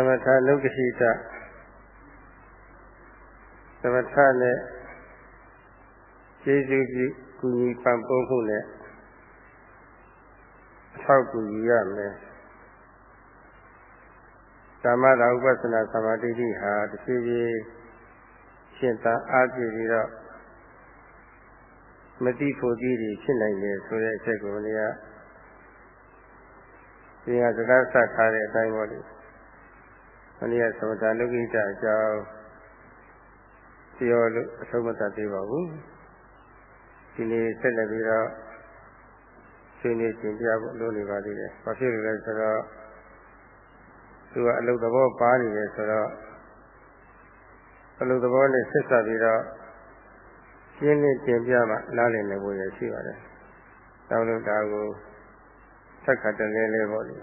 သမထနုက္ခိတသမထနဲ့ကျေးဇူးပြုကူညီပံ့ပိုးမှုနဲ့အထောက်ကူယူရမယ်သမ္မာဓာဥပသနာသမာဓိဟာတဖြည်းဖြည်းရှင်းသာအားပြည့်ပြီးတော့မတိဖို့ကြီးတွေဖြစ်နိုင်တယ်ဆိုတဲ့အချက်ကိုလည်းဒီဟာစကားဆက်ထားတဲ့အတိုင်းပေါ့လေ။ မနည်းသမထလုကိတအကြောင်းပြောလို့အဆုံးမသတ်သေးပါဘူး။ဒီနေ့ဆက်လက်ပြီးတော့ဆွေးနွေးတင်ပြဖို့လုပ်နေပါသေးတယ်။ဘာဖြစ်လို့လဲဆိုတော့သူကအလုသဘောပါနေတယ်ဆိုတော့အလုသဘောနဲ့ဆက်ဆက်ပြီးတော့ရှင်းလင်းတင်ပြမှနားလည်နိုင်ဖို့ရရှိပါတယ်။တောင်းလို့ဒါကိုဆက်ခတ်တယ်လဲပေါ့လေ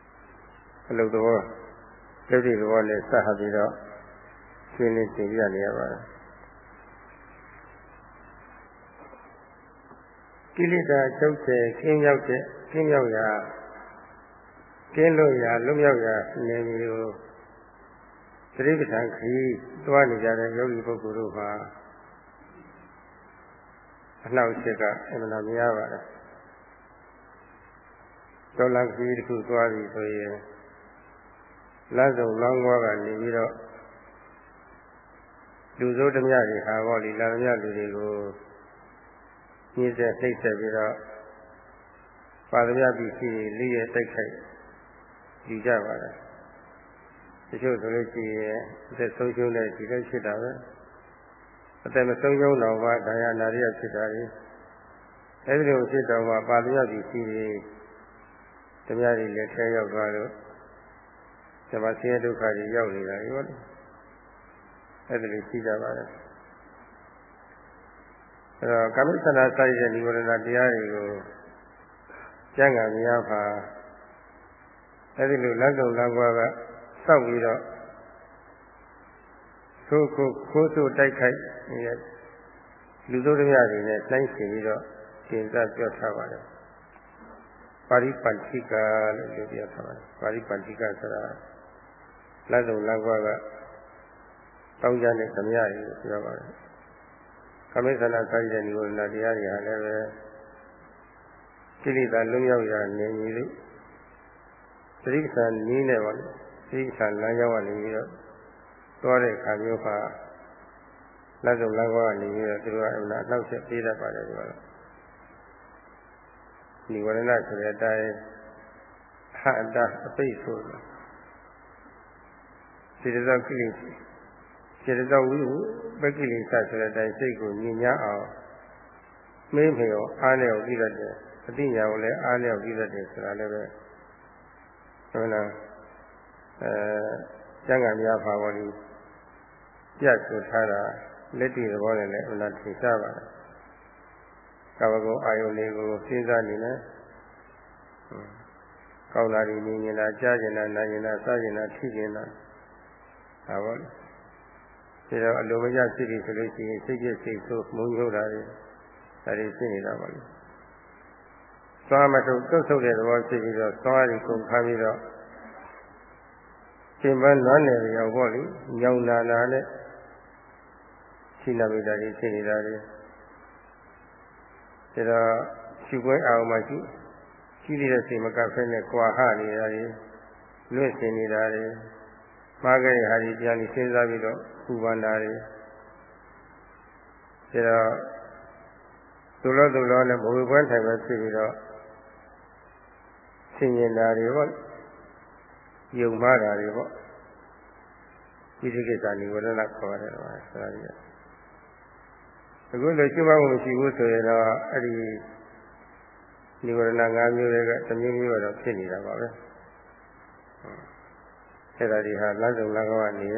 ။အလုသဘော ဒုတိယသဘောနဲ့ဆက်ဟပ်ပြီးတော့ရှင်းလင်းတင်ပြနေရပါတယ်။ကိလေသာချုပ်တဲ့ခင်းရောက်တဲ့ခင်းရောက်ရာကင်းလို့ရာလွတ်မြောက်ရာနေမျိုးသတိပဋ္ဌာန်ခရီးသွားနေကြတဲ့ယောဂီပုဂ္ဂိုလ်တို့ဟာအနှောက်အယှက်ကအမှန်တရားများပါတယ်။ကျောလခရီးတစ်ခုသွားပြီဆိုရင် လမ်းစုံလောင်းကွာကနေပြီးတော့လူစိုးဓမြတွေဟာဟောလီလာဓမြလူတွေကိုညှိစေနှိပ်ဆက်ပြီးတော့ပါဓမြပစ္စည်းလေးရဲ့တိုက်ခိုက်ယူကြပါတယ်တချို့ဆိုလို့ရှိရင်အသက်ဆုံးရှုံးတဲ့ဒီလိုဖြစ်တာပဲအသက်မဆုံးရှုံးတော့မှဒါရနာရိယဖြစ်တာလေအဲဒီလိုဖြစ်တော့မှပါဠိယပစ္စည်းတွေဓမြတွေလက်ထဲရောက်သွားလို့ ဓမ္မဆင်းရဲဒုက္ခတွေရောက်နေတာရောလေအဲဒီလိုရှိကြပါတယ်အဲတော့ကာမိသနာစာရတဲ့និဝရဏတရားတွေကိုကျမ်းဂန်များပါအဲဒီလိုလက်စုံလက်ကွာကစောက်ပြီးတော့သို့ခုခိုးဆိုးတိုက်ခိုက်နေတဲ့လူတို့တရားတွေနဲ့နှိုင်းရှင်ပြီးတော့သင်္ကပြောထားပါတယ်ပါရိပန္တိကလို့ပြောပြထားပါတယ်ပါရိပန္တိကဆိုတာ လက်စုံလက်ကွာကတောင်းကြတဲ့ဓမ္မရည်ကိုပြောပါတယ်ကမိသနာဆိုင်တဲ့နိဝရဏတရားတွေဟာလည်းပဲကိလေသာလွံ့ရောက်ရာနေမည်လို့သတိပ္ပံနည်းနဲ့ပါလေသတိပ္ပံလမ်းကြောင်းကနေပြီးတော့သွားတဲ့ခါမျိုးဟာလက်စုံလမ်းကောကနေပြီးတော့သူတို့ကအမှန်အနောက်ဆက်ပေးတတ်ပါတယ်ဒီမှာနိဝရဏဆိုတဲ့အတိုင်းဟအတ္တအပိတ်ဆိုတယ် စေတသောကိလေသာစေတသောဝိဟုပကိလေသာဆိုတဲ့အတိုင်းစိတ်ကိုညင်ညာအောင်မင်းဖေရောအားလျော်ပြီးတတ်တယ်အတိညာကိုလည်းအားလျော်ပြီးတတ်တယ်ဆိုတာလည်းပဲဟုတ်လားအဲကျမ်းဂန်များပါပေါ်လို့ပြတ်ဆိုထားတာလက်တည်သဘောနဲ့လည်းအလားထင်ရှားပါတယ်။ကာဝကုအာယုန်လေးကိုစဉ်းစားနေတယ်။ကောင်းလာပြီမြင်နေတာကြားကျင်တာနားကျင်တာစားကျင်တာထိကျင်တာ ဒါပေါ့လေ။ဒါတော့အလိုမကျဖြစ်ပြီဆိုလို့ရှိရင်စိတ်ပြည့်စိတ်ဆိုးမုန်းထုတ်တာတွေဒါတွေဖြစ်နေတာပေါ့လေ။သွားမထုတ်သွတ်ဆုပ်တဲ့သဘောဖြစ်ပြီးတော့သွားရီကုန်ခါပြီးတော့ရှင်ပန်းနွမ်းနယ်ရောက်ပေါ့လေညောင်နာနာနဲ့ရှိနာမိတာကြီးဖြစ်နေတာလေဒါတော့ရှိပွဲအောင်မှရှိရှိနေတဲ့စိတ်မကဖဲနဲ့ကြွာဟနေတာလေလွတ်စင်နေတာလေ မှားခဲ့တဲ့ဟာကြီးပြန်ပြီးစဉ်းစားပြီးတော့ပူပန်တာလေဒါတော့သူလောသူလောနဲ့ဘဝပွဲထိုင်ပဲဖြစ်ပြီးတော့ဆင်ញင်တာတွေပေါ့ယုံမှားတာတွေပေါ့ဒီဒီကိစ္စနိဝရဏခေါ်ရတယ်ပါဆိုတာကြီးအခုလိုရှိမှမရှိဘူးဆိုရင်တော့အဲ့ဒီနိဝရဏ၅မျိုးတွေကတစ်မျိုးမျိုးတော့ဖြစ်နေတာပါပဲ အဲ့ဒါဒီဟာလမ်းဆုံးလမ်းကောင်းကနေ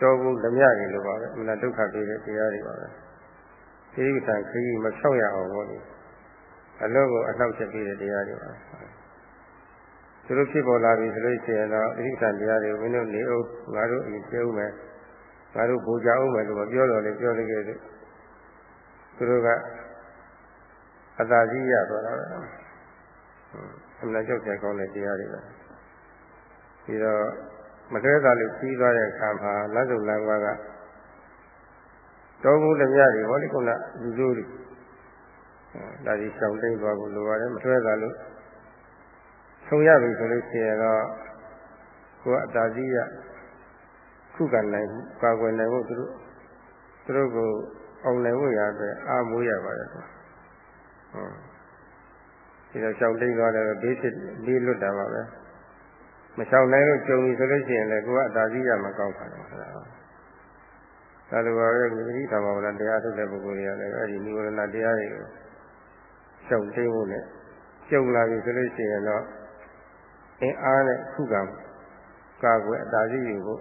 တော်ဘူးဓမြတွေလိုပါပဲအမှန်ဒုက္ခပေးတဲ့တရားတွေပါပဲဒီကိစ္စခရီးမဖြောက်ရအောင်ပေါ့လေအလုံးကိုအနှောက်အယှက်ပေးတဲ့တရားတွေပါသူတို့ဖြစ်ပေါ်လာပြီဆိုလို့ရှိရင်တော့အဋ္ဌာတရားတွေဝင်းတို့နေအောင်ငါတို့အရင်ပြောဦးမယ်ငါတို့ဘူကြအောင်မယ်လို့မပြောတော့လေပြောနေကြတယ်သူတို့ကအသာကြီးရသွားတာပဲအမှန်ကြောက်ကြကောင်းတဲ့တရားတွေပဲဒီ ပြီးတော့မလွဲသာလို့ပြီးသွားတဲ့အခါမှာလမ်းစုံလမ်းကွာကတောမှုဓမြတွေဟောဒီကုလားလူစိုးတွေဒါဒီရှောင်တိတ်သွားဖို့လိုပါတယ်မလွဲသာလို့ဆုံးရပြီဆိုလို့ရှိရင်တော့ကိုယ်အတားကြီးရခုခံနိုင်မှုကာကွယ်နိုင်မှုသူတို့သူတို့ကိုအောင်နိုင်ဖို့ရတဲ့အားမိုးရပါတယ်ကွာဟုတ်ဒီတော့ရှောင်တိတ်သွားတယ်ဘေးဖြစ်ဘေးလွတ်တာပါပဲ မရှောင်နိုင်လို့ကြုံပြီဆိုလို့ရှိရင်လည်းကိုကအတားကြီးရမကောင်းပါဘူးဆိုတာဒါလိုပါပဲဒီပရိသမာဝရတရားထုတ်တဲ့ပုဂ္ဂိုလ်တွေကလည်းအဲဒီနိဝရဏတရားတွေကိုရှောင်တိတ်ဖို့နဲ့ကြုံလာပြီဆိုလို့ရှိရင်တော့အင်းအားနဲ့ခုခံကာကွယ်အတားကြီးယူဖို့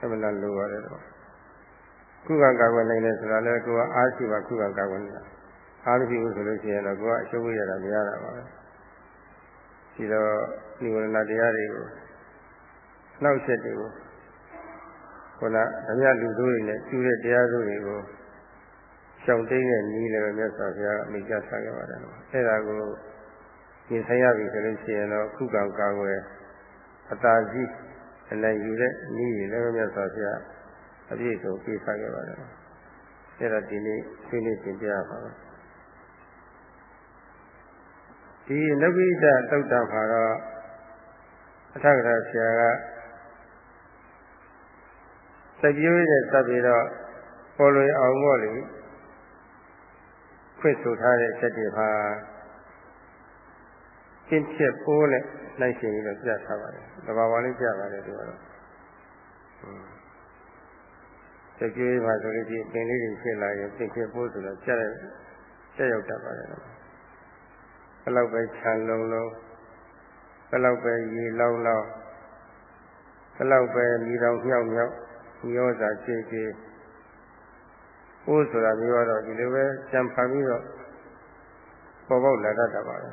အမှန်တန်လိုပါတယ်တော့ခုခံကာကွယ်နိုင်တယ်ဆိုတာလည်းကိုကအားရှိပါခုခံကာကွယ်နေတာအားမရှိဘူးဆိုလို့ရှိရင်တော့ကိုကအရှုံးရတာမရတာပါပဲ ဒီတော့နိဝရဏတရားတွေကိုနှောက်ချက်တွေကိုခုနအမြလူတို့တွေနဲ့ကျူးတဲ့တရားစုတွေကိုရှောင်တိတ်တဲ့နီးလည်းမြတ်စွာဘုရားအမိန့်ချခဲ့ပါတယ်အဲ့ဒါကိုပြင်ဆိုင်ရပြီဆိုလို့ရှိရင်တော့ခုကံကာကွယ်အတားကြီးအနိုင်ယူတဲ့နီးလည်းမြတ်စွာဘုရားအပြည့်စုံပြေးဖခဲ့ပါတယ်အဲ့ဒါဒီနေ့ဆွေးနွေးတင်ပြပါမယ် ဒီနဗိဒသုတ်တံမှာတော့အထက်ကရာဆရာကစက်ပြိုးနဲ့စပ်ပြီးတော့ပေါ်လွင်အောင်ပေါ့လေခွင့်ဆိုထားတဲ့ချက်တွေဟာရှင်းချက်ပိုးနဲ့လိုက်ရှင်ပြီးတော့ပြထားပါတယ်။တဘာဝလေးပြပါတယ်ဒီကတော့။စက်ပြိုးပါဆိုလို့ရှိရင်ပင်လေးတွေဖြစ်လာရင်ရှင်းချက်ပိုးဆိုတော့ချက်ရချက်ရောက်တတ်ပါတယ်။ ဘယ်လောက်ပဲခြံလုံးလုံးဘယ်လောက်ပဲရေလောင်းလောင်းဘယ်လောက်ပဲမိတော်မြောက်မြောက်မျောစာခြေခြေဘိုးဆိုတာမျိုးတော့ဒီလိုပဲကြံဖန်ပြီးတော့ပေါ်ပေါက်လာတတ်တာပါပဲ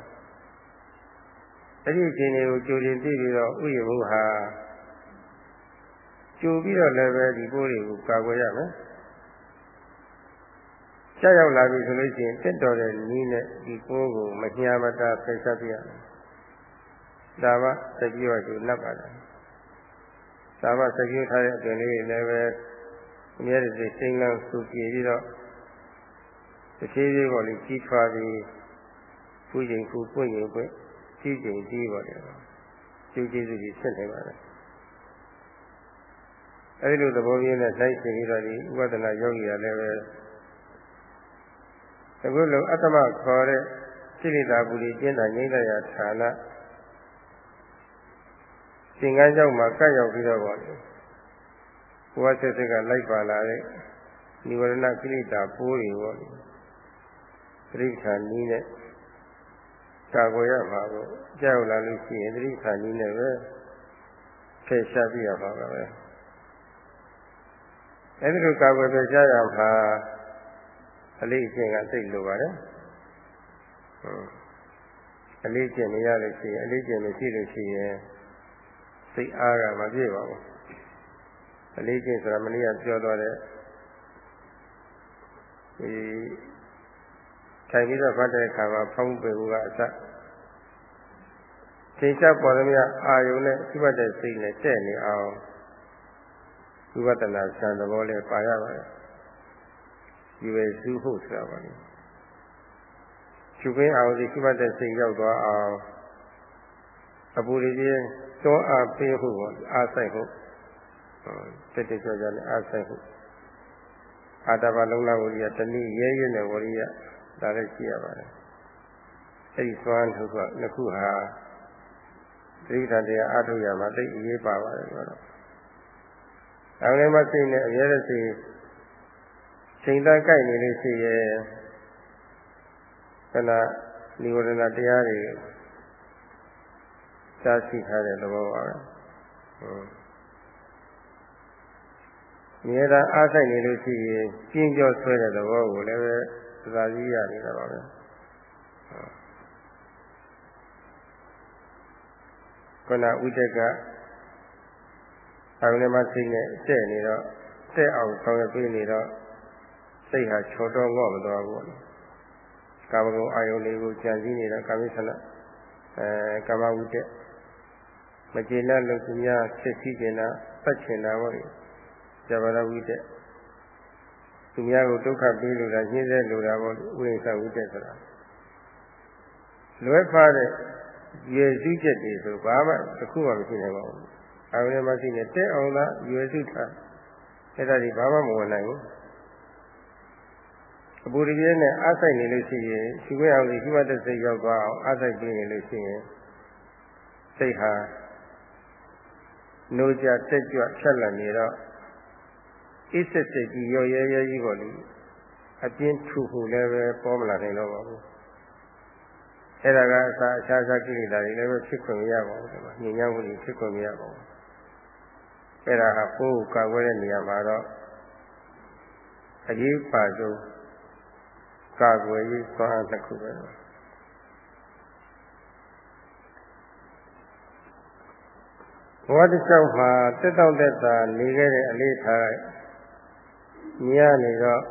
အဲ့ဒီအချိန်တွေကိုကြိုတင်သိပြီးတော့ဥယျာဉ်ဘုဟာကြိုပြီးတော့လည်းပဲဒီဘိုးတွေကိုကာကွယ်ရမယ် ကြောက်ရောက်လာပြီဆိုလို့ရှိရင်တက်တော်တဲ့နီးနဲ့ဒီကိုယ်ကိုမညာမတာဖိတ်ဆက်ပြရမယ်။ဒါမှစကြဝဠာကိုနပ်ပါတယ်။ဒါမှစကြဝထားတဲ့အတွင်လေးတွေလည်းပဲအများကြီးစိတ်လန်းစုကြည်ပြီးတော့တစ်သေးသေးပေါ်လေးကြီးထွားပြီးဖူးရင်ဖူးပွင့်ရင်ပွင့်ကြီးကျင်ကြီးပေါ်တယ်။ကျူးကျေးဇူးကြီးဖြစ်နေပါတယ်။အဲဒီလိုသဘောမျိုးနဲ့လိုက်ရှင်ပြီးတော့ဒီဥပဒနာယောဂီရလည်းပဲ အခုလိုအတ္တမခေါ်တဲ့စိရိတာပူရီကျင့်တာငြိမ့်တဲ့ရာဌာနသင်္ကန်းကြောင့်မှကပ်ရောက်ပြီးတော့ပေါ့လေဘုရားဆက်ဆက်ကလိုက်ပါလာတဲ့និဝရဏကိလေသာပိုးတွေပေါ့လေသတိဌာနီးနဲ့ကာကွယ်ရမှာပေါ့ကြောက်လာလို့ရှိရင်သတိဌာနီးနဲ့ပဲဖယ်ရှားပြရမှာပါပဲအဲဒီလိုကာကွယ်ဖယ်ရှားရမှာ အလေးအကျင့်ကသိလိုပါတယ်ဟုတ်အလေးကျင့်မရလို့ရှိရင်အလေးကျင့်မရှိလို့ရှိရင်စိတ်အားကမပြည့်ပါဘူးအလေးကျင့်ဆိုတာမနေ့ကပြောသွားတဲ့ဒီထိုင်ပြီးတော့ဖတ်တဲ့အခါမှာဖုံးပေဘူးကအစချိန်ချပေါ်သမျှအာယုံနဲ့ရှိမှတ်တဲ့စိတ်နဲ့တဲ့နေအောင်ဝိပဿနာဆံသဘောလေးပါရပါတယ် ဒီပဲစုဖို့ဆိုတာပါလေရှုခင်းအောင်ဒီရှိမှတ်တဲ့စိတ်ရောက်သွားအောင်အပူရည်ကြီးတောအားပေးဖို့ပေါ့အားဆိုင်ဖို့တက်တက်ကြွကြွနဲ့အားဆိုင်ဖို့အာတဘာလုံးလာဝရိယတနည်းရဲရဲနဲ့ဝရိယဒါလည်းရှိရပါတယ်အဲ့ဒီသွမ်းထုတ်ကနှစ်ခုဟာသတိထားတရားအားထုတ်ရမှာသိအရေးပါပါတယ်ဆိုတော့အောင်လည်းမစိတ်နဲ့အများနဲ့စိတ် ချိန်သားကြိုက်နေလို့ရှိရဲ့ခဏនិဝရဏတရားတွေရှားရှိထားတဲ့သဘောပါပဲဟုတ်မြေသာအားဆိုင်နေလို့ရှိရင်ပြင်းကြောဆွဲတဲ့သဘောကိုလည်းပဲသာကြီးရနေတာပါပဲခုနဥဒကအာရုံနဲ့မှစိတ်နဲ့တဲ့နေတော့တဲ့အောင်ဆောင်ရပေးနေတော့ စိတ်ဟာချော်တော့ငော့မသွားဘူးကာမဂုဏ်အာယုန်လေးကိုကြံစည်နေတာကာမိသနာအဲကာမဝုတ္တမကျေနပ်လို့သူများဖြစ်စီကျင်တာပတ်ချင်တာပေါ့လေဇဘာရဝိတက်သူများကိုဒုက္ခပေးလို့လားညှင်းဆဲလို့လားပေါ့ဝိသဝိတက်ဆိုတာလွဲဖားတဲ့ရွယ်စုချက်တွေဆိုဘာမှတစ်ခုမှမရှိနိုင်ပါဘူး။အာရုံမရှိနဲ့တဲ့အောင်သာရွယ်စုထားအဲ့ဒါဒီဘာမှမဝင်နိုင်ဘူး။ အပူတပြင်းနဲ့အားဆိုင်နေလို့ရှိရင်ရှိခွင့်အောင်ဒီရှိမှတဲ့စိတ်ရောက်သွားအောင်အားဆိုင်ပြီးနေလို့ရှိရင်စိတ်ဟာနိုးကြတက်ကြွဖြတ်လန့်နေတော့ဣစ္ဆစိတ်ကြီးရောရဲရဲကြီးပေါ်လို့အပြင်းထူဖို့လည်းပဲပေါ်မလာနိုင်တော့ပါဘူးအဲ့ဒါကအစာအခြားခြားကိလေသာတွေလည်းပဲဖြစ်ခွင့်မရပါဘူးဒီမှာညဉ့်ညမ်းမှုတွေဖြစ်ခွင့်မရပါဘူးအဲ့ဒါဟာကိုယ်ကာကွယ်တဲ့နေရာမှာတော့အရေးပါဆုံး ကာကွယ်ရေးသွားအားတစ်ခုပဲဘဝတစ်လျှောက်မှာတက်တော့တက်တာနေခဲ့တဲ့အလေးထားမြင်ရနေတော့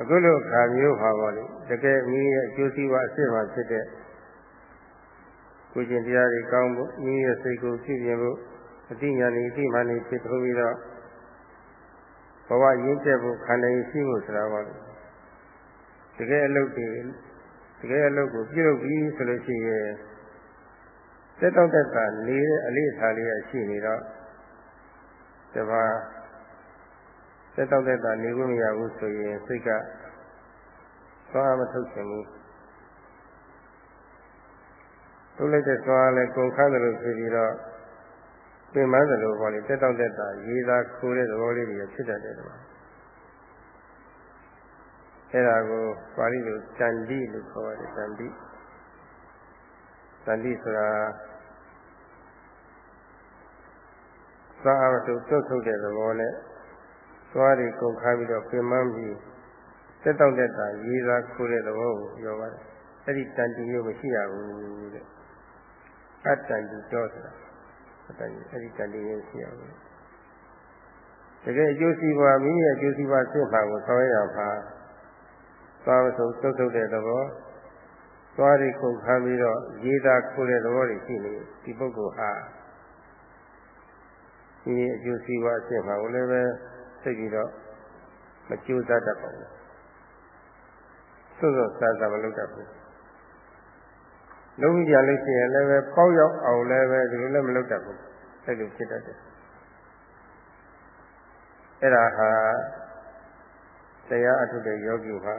အခုလိုခါမျိုးပါပါလေတကယ်မိရဲ့အကျိုးစီးပွားအစစ်မှဖြစ်တဲ့ကိုကျင်တရားတွေကောင်းဖို့မိရဲ့စိတ်ကိုကြည့်မြင်ဖို့အတိညာဏ်အတိမှန်နေဖြစ်ထိုးပြီးတော့ဘဝရင်းကျက်ဖို့ခန္ဓာရည်ရှိဖို့ဆိုတာပါလေ တကယ်အလုပ်တွေတကယ်အလုပ်ကိုပြုလုပ်ပြီးဆိုလို့ရှိရင်တက်တော့တက်တာနေတဲ့အလေးအထားလေးရှိနေတော့တပါးတက်တော့တက်တာနေလို့မရဘူးဆိုရင်စိတ်ကသွားမထုတ်ချင်ဘူးထုတ်လိုက်တဲ့သွားလဲကုန်ခန်းတယ်လို့ဆိုပြီးတော့ပြင်ပန်းတယ်လို့ပေါ့လေတက်တော့တက်တာရေးသားခိုးတဲ့သဘောလေးတွေဖြစ်တတ်တယ်ကွာ အဲ့ဒါကိုပါဠိလိုတန်တိလို့ခေါ်ရတယ်တန်တိတန်တိဆိုတာသာအမတုတုတ်ထုတ်တဲ့သဘောနဲ့သွားတွေကုန်ခါပြီးတော့ပြင်မပြီးတက်တော့တက်တာရေးသားခိုးတဲ့သဘောကိုပြောပါတယ်အဲ့ဒီတန်တီမျိုးမရှိရဘူးတဲ့အတန်တီတော့ဆိုတာအတန်တီအဲ့ဒီတန်တီမျိုးရှိရဘူးတကယ်အကျိုးစီးပွားမိရဲ့အကျိုးစီးပွားစိတ်ပါကိုဆောင်ရအောင်ပါ သွားမဆုံးတုတ်တုတ်တဲ့သဘောသွားတွေကုန်ခါပြီးတော့ရေးသားခိုးတဲ့သဘောတွေရှိနေဒီပုဂ္ဂိုလ်ဟာဒီအကျိုးစီးပွားစိတ်ပါကိုလည်းပဲသိပြီးတော့မကြိုးစားတတ်ပါဘူးသို့သောစားစားမလုပ်တတ်ဘူးလုံးကြလို့ရှိရင်လည်းပဲပေါက်ရောက်အောင်လည်းပဲဒီလိုလည်းမလုပ်တတ်ဘူးအဲ့လိုဖြစ်တတ်တယ်အဲ့ဒါဟာတရားအထုတဲ့ယောဂီဟာ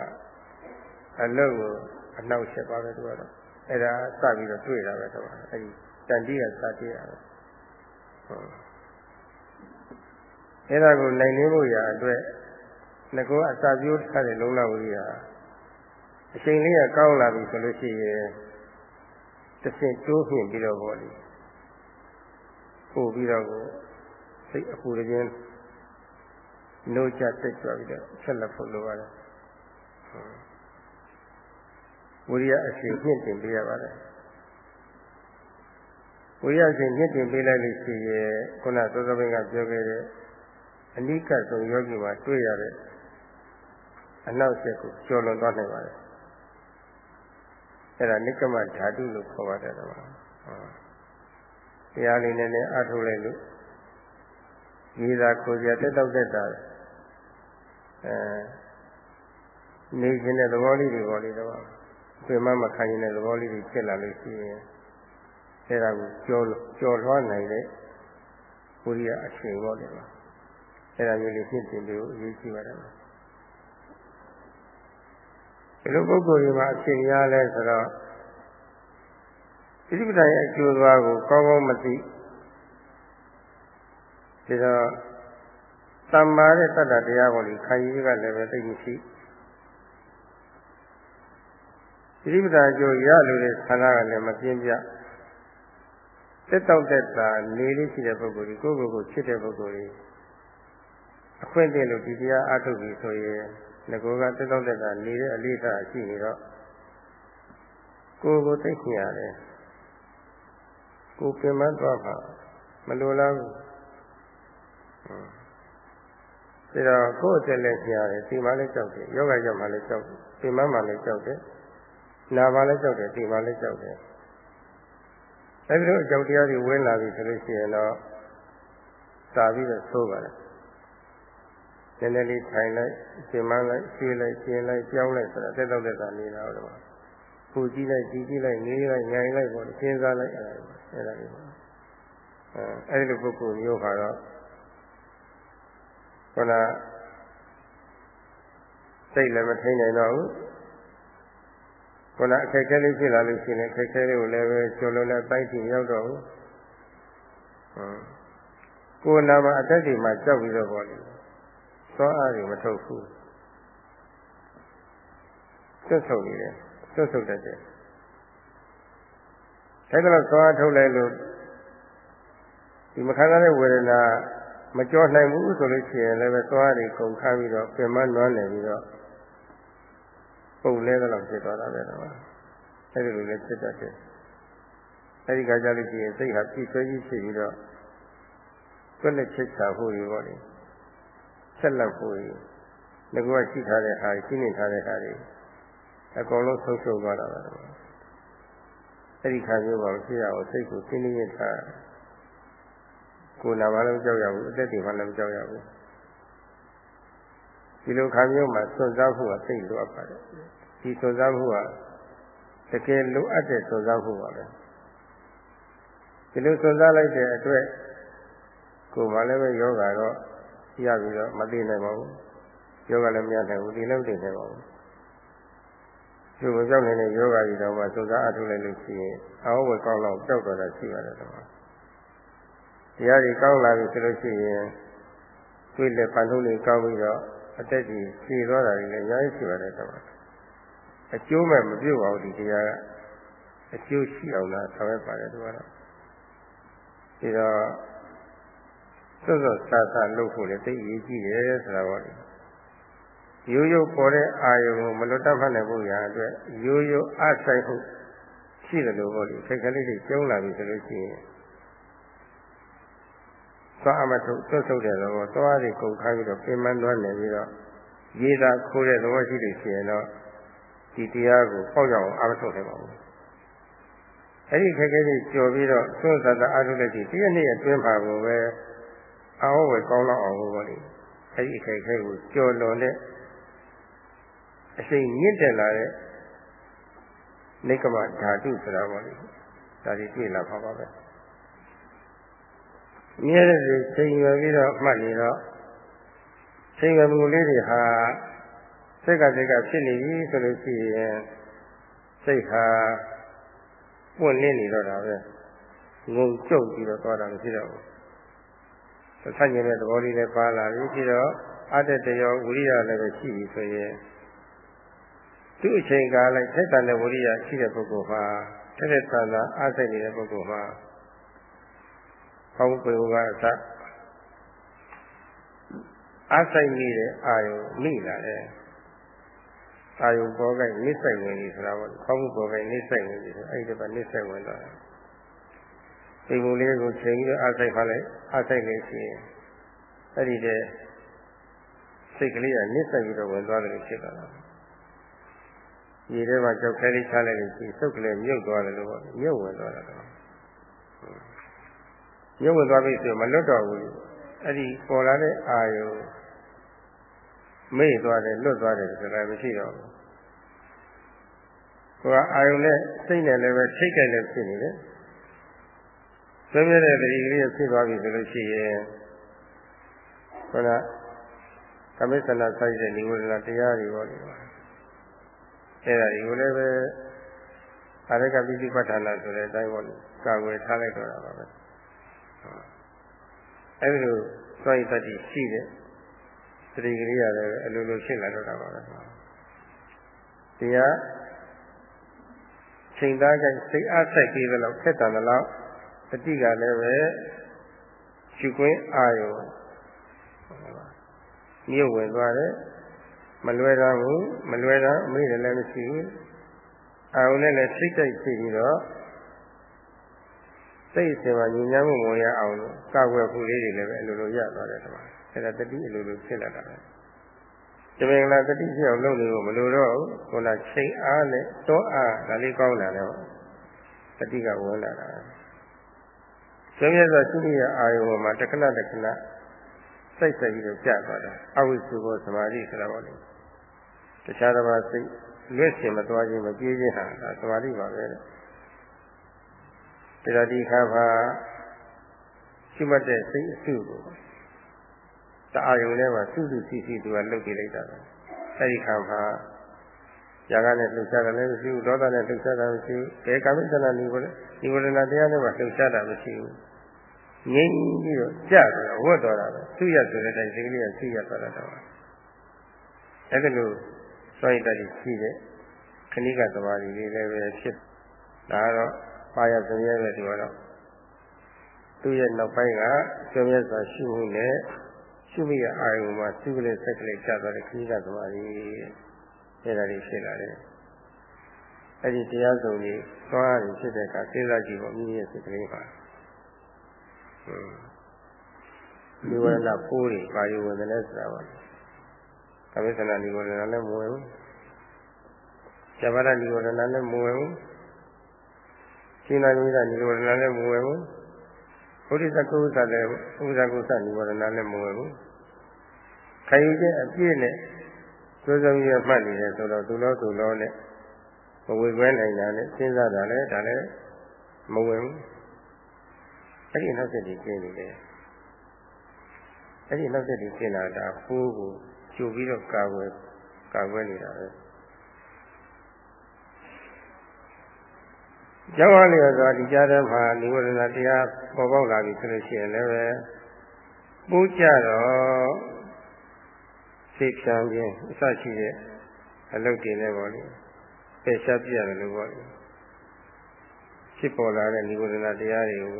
အလုပ်ကိုအနှောက်အယှက်ပါပဲသူကတော့အဲ့ဒါစပြီးတော့တွေ့တာပဲတော့အဲ့ဒီတန်တိကစတွေ့ရတာဟုတ်အဲ့ဒါကိုနိုင်နေဖို့ရာအတွက်ငကောအစာပြိုးထားတဲ့လုံလဝိရိယအချိန်လေးကကောင်းလာပြီဆိုလို့ရှိရင်တစ်ဆင့်တိုးမြင့်ပြီးတော့ပေါ့လေပို့ပြီးတော့ကိုစိတ်အပူရင်းနိုးချတက်ကြွပြီးတော့ဆက်လက်ဖို့လိုပါတယ် ဝိရိယအရှင်မြင့်တင်ပေးရပါတယ်ဝိရိယအရှင်မြင့်တင်ပေးလိုက်လို့ရှိရင်ခုနသောသောဘင်းကပြောခဲ့တဲ့အနိကဆုံးယောဂီမှာတွေ့ရတဲ့အနောက်ဆက်ကိုကျော်လွန်သွားနိုင်ပါတယ်အဲ့ဒါနိကမဓာတုလို့ခေါ်ပါတယ်တော့တရားလေးနဲ့လည်းအထုတ်လိုက်လို့ဒီသာကိုကြတက်တော့တက်တာအဲနေခြင်းတဲ့သဘောလေးတွေပေါ်လေးတော့ ပြင်မမခံရင်တဲ့သဘောလေးတွေဖြစ်လာလို့ရှိရင်အဲ့ဒါကိုကျော်ကျော်လွှားနိုင်တဲ့ဝိရိယအရှင်ပေါ့လေအဲ့ဒါမျိုးလေးဖြစ်တင်လို့အရေးကြီးပါတယ်ဒီလိုပုဂ္ဂိုလ်တွေမှာအဖြစ်များလဲဆိုတော့ဣတိပဒရဲ့အကျိုးသွားကိုကောင်းကောင်းမသိဒီတော့တမ္မာတဲ့တတ္တတရားကိုခံယူရကလည်းပဲသိမရှိ ဣတိပဒအကျိုးရလို့တဲ့ဆန္ဒကလည်းမပြင်းပြတက်တော့တက်တာနေလေးရှိတဲ့ပုဂ္ဂိုလ်ကြီးကိုယ့်ကိုယ်ကိုချစ်တဲ့ပုဂ္ဂိုလ်ကြီးအခွင့်အရေးလို့ဒီတရားအထုတ်ပြီးဆိုရင်ငကောကတက်တော့တက်တာနေတဲ့အလေးထားရှိနေတော့ကိုယ်ကိုသိခင်ရတယ်ကိုယ်ပြင်မသွားပါမလိုလားဘူးဒါတော့ကိုယ်အသက်လည်းကြားရတယ်ဒီမှာလည်းကြောက်တယ်ယောဂကြောင့်မှလည်းကြောက်တယ်ပြင်မမှလည်းကြောက်တယ် နာပါလည်းကြောက်တယ်ဒီမှာလည်းကြောက်တယ်အဲဒီလိုအကြောက်တရားတွေဝင်လာပြီဆိုလို့ရှိရင်တော့စာပြီးတော့သိုးပါလားနည်းနည်းလေးထိုင်လိုက်ရှင်မလိုက်ရွှေ့လိုက်ကျင်လိုက်ကြောင်းလိုက်ဆိုတာတက်တော့တက်တာနေတာတော့ပူကြည့်လိုက်ကြည့်ကြည့်လိုက်ငေးလိုက်ညင်လိုက်ပေါ့စဉ်းစားလိုက်အဲ့ဒါအဲ့ဒါလေးပေါ့အဲအဲ့ဒီလိုပုဂ္ဂိုလ်မျိုးကတော့ခုနစိတ်လည်းမထိန်နိုင်တော့ဘူး ခုနအခက်အခဲလေးဖြစ်လာလို့ရှိရင်အခက်အခဲလေးကိုလည်းပဲကျော်လွန်တဲ့ပိုင်းထိရောက်တော့ဘူးကိုယ်နာမှာအတက်ဒီမှာကြောက်ပြီးတော့ပေါ့လေသွားအားတွေမထုတ်ဘူးသွတ်ဆုပ်နေတယ်သွတ်ဆုပ်တတ်တယ်အဲဒါတော့သွားထုတ်လိုက်လို့ဒီမခံရတဲ့ဝေဒနာမကြောနိုင်ဘူးဆိုလို့ရှိရင်လည်းပဲသွားတွေကုန်ခါပြီးတော့ပြင်မနွမ်းနေပြီးတော့ ပုံလဲတော့ဖြစ်သွားတာပဲတော့အဲဒီလိုလည်းဖြစ်တတ်တယ်အဲဒီခါကျလို့ရှိရင်စိတ်ဟာပြည့်စွဲကြီးဖြစ်ပြီးတော့တွက်လက်ချစ်ချဖို့ရပေါ့လေဆက်လက်ဖို့ရငါကရှိထားတဲ့ဟာရှိနေထားတဲ့ဟာတွေအကုန်လုံးဆုံးရှုံးသွားတာပါအဲ့ဒီခါမျိုးပါဖြစ်ရအောင်စိတ်ကိုသိနေရထားကိုယ်နာမှလည်းကြောက်ရဘူးအသက်တွေမှလည်းကြောက်ရဘူး ဒီလိုခါမျိုးမှာစွန့်စားဖို့ကသိလိုအပ်ပါတယ်ဒီစွန့်စားမှုကတကယ်လိုအပ်တဲ့စွန့်စားမှုပါပဲဒီလိုစွန့်စားလိုက်တဲ့အတွက်ကိုယ်မှလည်းပဲယောဂါတော့ရပြီးတော့မသိနိုင်ပါဘူးယောဂလည်းမရနိုင်ဘူးဒီလည်းမသိနိုင်ပါဘူးဒီကိုကြောက်နေတဲ့ယောဂါကြီးတော့မှစွန့်စားအထုလိုက်လို့ရှိရင်အောင်းဝယ်ကောင်းတော့ကြောက်တော့တာရှိပါတယ်တော့တရားကြီးကောင်းလာပြီဆိုလို့ရှိရင်တွေ့လက်ပန်ထုံးလေးကောင်းပြီးတော့ အသက်ကြီးဖြည်သွားတာလည်းအများကြီးရှိပါတယ်တော့အကျိုးမဲ့မပြုတ်ပါဘူးဒီတရားကအကျိုးရှိအောင်လားဆောင်ရွက်ပါတယ်သူကတော့ဒီတော့စွတ်စွတ်ဆာဆာလုပ်ဖို့လည်းသိအရေးကြီးတယ်ဆိုတာပေါ့လေရိုးရိုးပေါ်တဲ့အာယုံကိုမလွတ်တတ်မှတ်နိုင်ဖို့ရာအတွက်ရိုးရိုးအဆိုင်ဖို့ရှိတယ်လို့ပေါ့လေခက်ကလေးတွေကျုံးလာပြီဆိုလို့ရှိရင် သွားအမထုတ်သွတ်ဆုပ်တဲ့သဘောသွားတွေကုန်ခါပြီးတော့ပြင်မှန်းသွားနေပြီးတော့ရေးတာခိုးတဲ့သဘောရှိလို့ရှိရင်တော့ဒီတရားကိုပေါက်ရအောင်အားထုတ်နိုင်ပါဘူးအဲ့ဒီခက်ခဲကြီးကြော်ပြီးတော့သွတ်သတ်အားထုတ်လိုက်ပြီးဒီနေ့အတွင်းပါကိုပဲအာဝဝေကောင်းတော့အောင်လို့လေအဲ့ဒီအခက်ခဲကိုကြော်လွန်တဲ့အချိန်မြင့်တက်လာတဲ့နိကမဓာတုဆိုတာပေါ့လေဒါဒီတွေ့လာပါပါပဲ မြဲတဲ့ချိန်ရွယ်ပြီးတော့မှတ်နေတော့ချိန်ရွယ်မှုလေးတွေဟာစိတ်ကစိတ်ကဖြစ်နေပြီဆိုလို့ရှိရင်စိတ်ဟာပွင့်လင်းနေတော့တာပဲငုံကျုပ်ပြီးတော့သွားတာမရှိတော့ဘူးဆန့်ကျင်တဲ့သဘောလေးလည်းပါလာပြီပြီးတော့အတ္တတရောဝိရိယလည်းပဲရှိပြီဆိုရင်သူ့အချိန်ကားလိုက်ထိုက်တန်တဲ့ဝိရိယရှိတဲ့ပုဂ္ဂိုလ်မှာထက်ထက်သန်သန်အားစိတ်နေတဲ့ပုဂ္ဂိုလ်မှာ ဘောင်းပေကအစအားစိတ်နေတဲ့အာယုမိလာတယ်အာယုပေါ်ကနိစ္စဝင်ပြီဆိုတာပေါ့ခေါင်းပေါ်ကနိစ္စဝင်ပြီဆိုအဲ့ဒီကနိစ္စဝင်တော့ဒီမူလေးကိုချိန်ပြီးအားစိတ်ဖားလိုက်အားစိတ်လေးရှိရင်အဲ့ဒီတဲ့စိတ်ကလေးကနစ်ဆက်ပြီးတော့ဝင်သွားတယ်လို့ဖြစ်သွားတာရေထဲမှာကြောက်ခဲလေးချလိုက်လို့ရှိရင်စုပ်ကလေးမြုပ်သွားတယ်လို့ပေါ့မြုပ်ဝင်သွားတာတော့ မြုပ်ဝင်သွားပြီဆိုမလွတ်တော့ဘူးအဲ့ဒီပေါ်လာတဲ့အာယုမေ့သွားတယ်လွတ်သွားတယ်ဆိုတာမရှိတော့ဘူးကိုကအာယုနဲ့စိတ်နဲ့လည်းပဲထိတ်ကြိုက်လည်းဖြစ်နေတယ်ဆွေးမြဲတဲ့တတိကလေးဖြစ်သွားပြီဆိုလို့ရှိရင်ခုနကမိစ္ဆနာဆိုင်တဲ့ဒီဝေဒနာတရားတွေပေါ့လေအဲ့ဒါတွေကိုလည်းပဲအာရကပိဋိပဋ္ဌာနာဆိုတဲ့အတိုင်းပေါ့လေကာကွယ်ထားလိုက်တော့တာပါပဲ အဲ့ဒီလိုစွန့်ရည်တတ်ရှိတဲ့တတိကလေးရတယ်အလိုလိုရှင်းလာတော့တာပါပဲတရားချိန်သားကြိုက်စိတ်အားဆိုင်ပြီးတော့ခက်တယ်လို့တတိကလည်းပဲရှုခွင်းအာယုမြုပ်ဝင်သွားတယ်မလွယ်တော့ဘူးမလွယ်တော့အမိလည်းမရှိဘူးအာယုနဲ့လည်းထိတ်တိုက်ဖြစ်ပြီးတော့ စိတ်အစဉ်မှာညဉ့်ညမ်းမှုဝင်ရအောင်လို့ကာကွယ်မှုလေးတွေလည်းပဲအလိုလိုရသွားတယ်ဒီမှာအဲဒါတတိအလိုလိုဖြစ်လာတာပဲတမင်္ဂလာတတိဖြစ်အောင်လုပ်နေဖို့မလိုတော့ဘူးခုနချိန်အားနဲ့တောအားဒါလေးကောင်းလာတော့တတိကဝင်လာတာကျုံးရသောရှိမိရဲ့အာယုံပေါ်မှာတခဏတခဏစိတ်ဆက်ပြီးတော့ကြာသွားတာအဝိစုဘောသမာဓိဆိုတာပေါ့လေတခြားတစ်ပါးစိတ်လွတ်ရှင်မသွားခြင်းမပြေးခြင်းဟာဒါသမာဓိပါပဲတဲ့ ဒါဒီခါပါရှိမှတ်တဲ့စိတ်အစုကိုတအာယုံထဲမှာစုစုစီစီသူကလှုပ်ပြလိုက်တာပဲအဲဒီခါမှာຢာကနဲ့လှုပ်ရှားတာလည်းမရှိဘူးဒေါသနဲ့လှုပ်ရှားတာမရှိဘူးဘယ်ကာမိတ္တနာနိဗ္ဗာန်နိဗ္ဗာန်တရားနဲ့မှလှုပ်ရှားတာမရှိဘူးငြိမ်းပြီးတော့ကြပြီးတော့ဝတ်တော်တာပဲသူရဆိုတဲ့အတိုင်းဒီကလေးကသူရသွားတာတော့အဲ့ဒါလို့စွန့်ရတတ်ရှိတဲ့ခဏိကသမာဓိလေးလည်းပဲဖြစ်ဒါကတော့ ပါရစမြဲပဲဒီကတော့သူရဲ့နောက်ပိုင်းကကျွမ်းမြတ်စွာရှိမှုနဲ့ရှိမိရဲ့အာယုံမှာသူကလေးဆက်ကလေးကျသွားတဲ့ခဏိကသမာဓိအဲ့ဒါလေးဖြစ်လာတယ်အဲ့ဒီတရားစုံကြီးသွားရဖြစ်တဲ့အခါစဉ်းစားကြည့်ဖို့မြည်ရဲ့စိတ်ကလေးပါဒီဝရဏပိုးတွေပါယူဝင်တယ်ဆိုတာပါကမိသနာဒီဝရဏလည်းမဝင်ဘူးဇဗရဒီဝရဏလည်းမဝင်ဘူး ရှင်းနာမိတာဒီဝရဏလည်းမဝင်ဘူးဘုဒ္ဓသကုသလည်းဥဒ္ဒကုသဒီဝရဏလည်းမဝင်ဘူးခိုင်ခြင်းအပြည့်နဲ့သွေးစုံရမှတ်နေတယ်ဆိုတော့သူလောသူလောနဲ့မဝေခွဲနိုင်တာနဲ့စဉ်းစားတာလည်းဒါလည်းမဝင်ဘူးအဲ့ဒီနောက်ဆက်တွေကျင်းနေတယ်အဲ့ဒီနောက်ဆက်တွေကျင်းလာတာဖိုးကိုကျူပြီးတော့ကာကွယ်ကာကွယ်နေတာပဲ ကျောင်းအားလျော်စွာဒီကြားထဲမှာနိဝရဏတရားပေါ်ပေါက်လာပြီဆိုလို့ရှိရင်လည်းပဲပိုးကြတော့စိတ်ဖြံခြင်းအစရှိတဲ့အလုပ်တွေနဲ့ပေါ့လေပယ်ရှားပြရတယ်လို့ပေါ့လေဖြစ်ပေါ်လာတဲ့နိဝရဏတရားတွေကို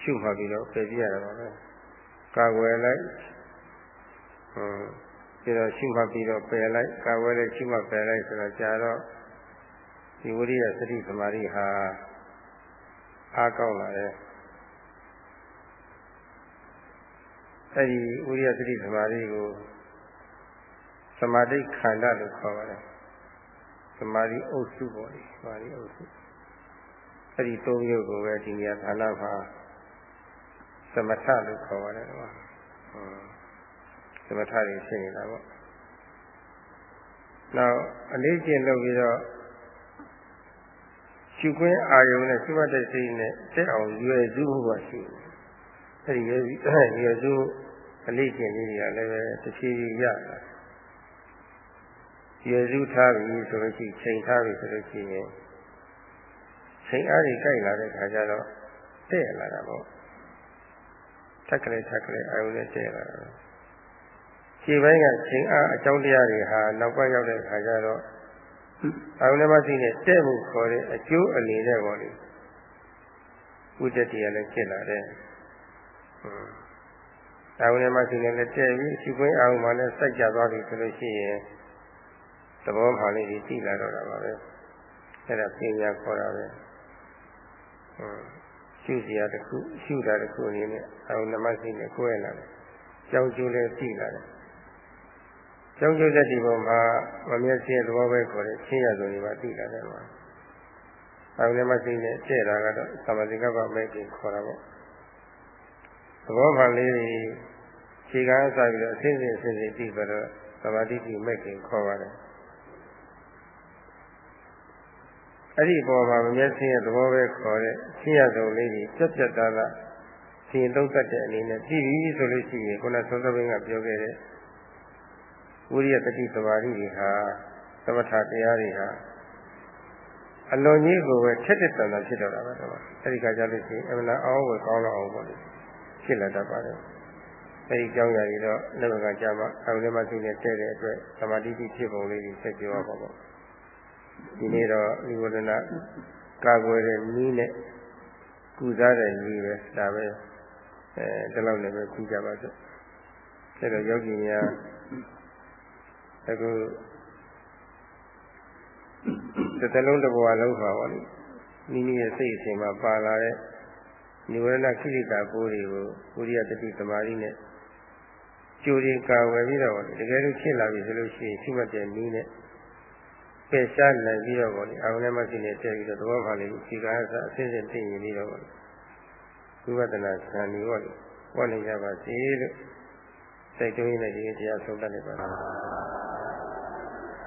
ရှုမှတ်ပြီးတော့ပယ်ပြရတာပါပဲကာကွယ်လိုက်ဟွန်းပြီးတော့ရှုမှတ်ပြီးတော့ပယ်လိုက်ကာကွယ်လိုက်ရှုမှတ်ပယ်လိုက်ဆိုတော့ကြာတော့ ဒီဝိရိယသတိသမာဓိဟာအားကောင်းလာတယ်အဲ့ဒီဝိရိယသတိသမာဓိကိုသမာဓိခန္ဓာလို့ခေါ်ပါတယ်သမာဓိအုပ်စုပေါ့လေသမာဓိအုပ်စုအဲ့ဒီသုံးမျိုးကိုပဲဒီနေရာဌာနမှာသမထလို့ခေါ်ပါတယ်ကွာသမထတွေဖြစ်နေတာပေါ့နောက်အလေးကျင့်လုပ်ပြီးတော့ ရှုခွင့်အာယုံနဲ့ရှုမှတ်တဲ့စိတ်နဲ့တက်အောင်ရွယ်စုဖို့ပါရှိတယ်အဲဒီရွယ်ရွယ်စုအလေးကျင့်လေးတွေကလည်းပဲတစ်ချီရတာရွယ်စုထားပြီဆိုလို့ရှိချိန်ထားပြီဆိုလို့ရှိရင်ချိန်အားကြီးကြိုက်လာတဲ့ခါကျတော့တဲ့လာတာပေါ့ထက်ကလေးထက်ကလေးအာယုနဲ့တည့်လာတာခြေပိုင်းကချိန်အားအကြောင်းတရားတွေဟာနောက်ပိုင်းရောက်တဲ့အခါကျတော့ အာယုနဲ့မသိနဲ့တဲ့ဖို့ခေါ်တဲ့အကျိုးအနေနဲ့ပေါ့လေဝိတ္တတရားလည်းဖြစ်လာတယ်အာယုနဲ့မသိနဲ့လည်းတဲ့ပြီးခြေပိုင်းအာယုမှာလည်းစိုက်ကြသွားပြီဆိုလို့ရှိရင်သဘောမှလေးကြီးသိလာတော့တာပါပဲအဲ့ဒါပညာခေါ်တာပဲဟုတ်ရှုစရာတစ်ခုရှုတာတစ်ခုအနေနဲ့အရုံနမစိနဲ့ကိုယ်ရလာတယ်။ကြောင်းကျိုးလည်းသိလာတယ်။ ကြောင်းကျိုးတဲ့ဒီပုံမှာမမျက်စိရဲ့သဘောပဲခေါ်တဲ့ချင်းရစုံတွေပါသိလာတယ်မှာ။အရုံနမစိနဲ့တဲ့တာကတော့သမတိကပ္ပမဲ့ကြီးခေါ်တာပေါ့။သဘောမှလေးကြီးခြေကားစားပြီးတော့အစဉ်စဉ်အစဉ်စဉ်သိပြီးတော့သမာဓိတိမဲ့ကြီးခေါ်ပါတယ်။အဲ့ဒီပေါ်မှာမမျက်စိရဲ့သဘောပဲခေါ်တဲ့ရှင်းရဆုံးလေးကြီးပြက်ပြက်သားသားရှင်းသုံးတတ်တဲ့အနေနဲ့ကြည့်ပြီးဆိုလို့ရှိရင်ခုနသောသဘင်းကပြောခဲ့တဲ့ ဝိရိယတတိသမာဓိတွေဟာသမထတရားတွေဟာအလွန်ကြီးကိုပဲထက်တဲ့တန်တာဖြစ်တော့တာပဲတော့အဲ့ဒီကကြလို့ရှိရင်အမှန်အောင်ဝယ်ကောင်းတော့အောင်ပေါ့လေဖြစ်လာတတ်ပါတယ်အဲ့ဒီကြောင်းရာတွေတော့လည်းကကြာမှအုံလည်းမသိနဲ့တဲ့တဲ့အတွက်သမာဓိဖြစ်ပုံလေးတွေဆက်ပြောပါပေါ့ဒီနေ့တော့ဒီဝဒနာကာကွယ်တဲ့နည်းနဲ့ကုစားတဲ့နည်းပဲဒါပဲအဲဒီလောက်လည်းပဲကုကြပါစို့အဲတော့ယောဂီများ အခုတစ်သလုံးတစ်ဘဝလုံးပါပါလိမိမိရဲ့စိတ်အစဉ်မှာပါလာတဲ့နိဝရဏခိရိတာကိုယ်တွေကိုဝိရိယတတိသမာဓိနဲ့ကြိုရင်ကာဝယ်ပြီးတော့တကယ်လို့ဖြစ်လာပြီဆိုလို့ရှိရင်ရှိမှတ်တဲ့နည်းနဲ့ပယ်ရှားနိုင်ပြီးတော့ဗောလေအာရုံနဲ့မရှိနေတည့်ပြီးတော့သဘောမှလေးဒီကားစားအစစ်စစ်သိရင်ပြီးတော့ဗောလေဝိပဿနာဉာဏ်ကြီးဟောလို့ဟောနေကြပါစေလို့စိတ်တွင်းနဲ့ဒီတရားဆုံးတတ်နေပါ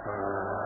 လား